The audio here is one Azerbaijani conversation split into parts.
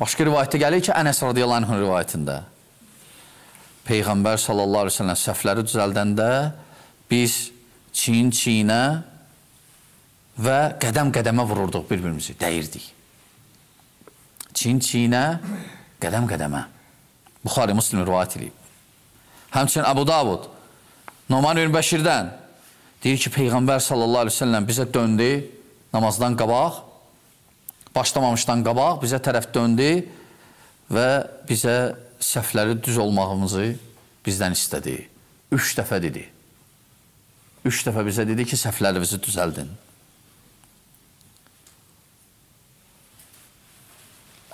başqa rivayətdə gəlir ki, Ənəs radiyallahu anh rivayətində Peyğəmbər sallallahu əleyhi və səlləm səhvləri düzəldəndə biz çiyin-çiyinə və qədəm-qədəmə vururduq bir-birimizi, dəyirdik. Çiyin-çiyinə, qədəm-qədəmə. Buxari Müslim rivayət edib. Həmçinin Əbu Davud Noman ibn Bəşirdən deyir ki, Peyğəmbər sallallahu əleyhi və səlləm bizə döndü namazdan qabaq, başlamamışdan qabaq bizə tərəf döndü və bizə səhvləri düz olmağımızı bizdən istədi. Üç dəfə dedi. Üç dəfə bizə dedi ki, səhvlərinizi düzəldin.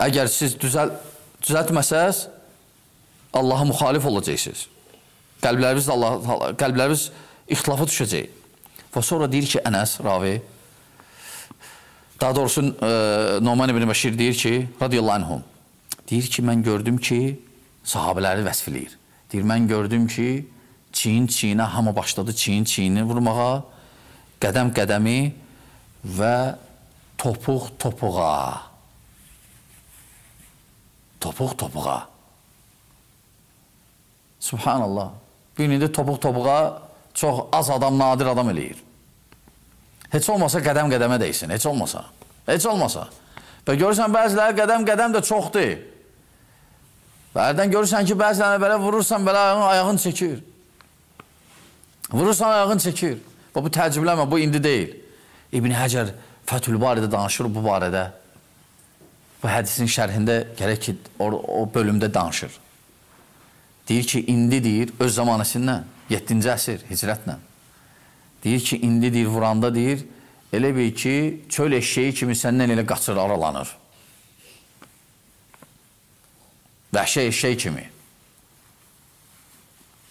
Əgər siz düzəl, düzəltməsəz, Allaha müxalif olacaqsınız. Qəlbləriniz, Allah, qəlbləriniz ixtilafa düşəcək. Və sonra deyir ki, Ənəs, ravi, daha doğrusu e, Noman ibn Bəşir deyir ki, radiyallahu anhum, deyir ki, mən gördüm ki, sahabələri vəsf eləyir. Deyir, mən gördüm ki, çiyin-çiyinə, hamı başladı çiyin-çiyini vurmağa, qədəm-qədəmi və topuq-topuğa. Topuq-topuğa. Subhanallah. Bu gün indi topuq-topuğa çox az adam, nadir adam eləyir. Heç olmasa qədəm-qədəmə deysin, heç olmasa. Heç olmasa. Və görürsən, bəziləri qədəm-qədəm də çoxdur. Və hərdən görürsən ki, bəzilənə belə vurursan, belə ayağın, ayağın çəkir. Vurursan, ayağın çəkir. Və bu təəccübləmə, bu indi deyil. İbn Həcər Fəthül barədə danışır bu barədə. Bu hədisin şərhində gərək ki, o, o bölümdə danışır. Deyir ki, indi deyir, öz zamanəsindən, 7-ci əsr hicrətlə. Deyir ki, indi deyir, vuranda deyir, elə bil ki, çöl eşeği kimi səndən elə qaçır, aralanır. Vəhşi eşək kimi.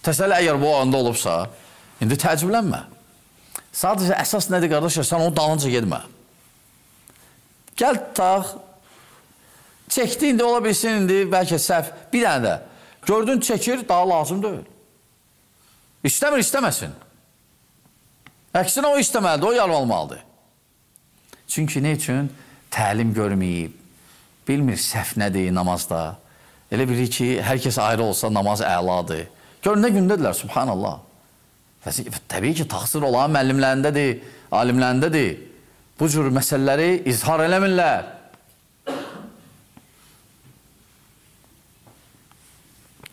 Təsəlli əgər bu anda olubsa, indi təəccüblənmə. Sadəcə əsas nədir qardaşlar? Sən onun dalınca getmə. Gəl tax, çəkdi indi ola bilsin indi bəlkə səhv. Bir dənə də gördün çəkir, daha lazım deyil. İstəmir, istəməsin. Əksinə o istəməlidir, o yalvarmalıdır. Çünki nə üçün? Təlim görməyib, bilmir səhv nədir namazda. Elə bilir ki, hər kəs ayrı olsa namaz əladır. Gör nə gündədirlər, subhanallah. Təbii ki, taxsir olan müəllimlərindədir, alimlərindədir. Bu cür məsələləri izhar eləmirlər.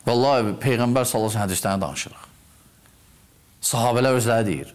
Vallahi Peyğəmbər sallallahu hədislərini danışırıq. Sahabələr özləri deyir.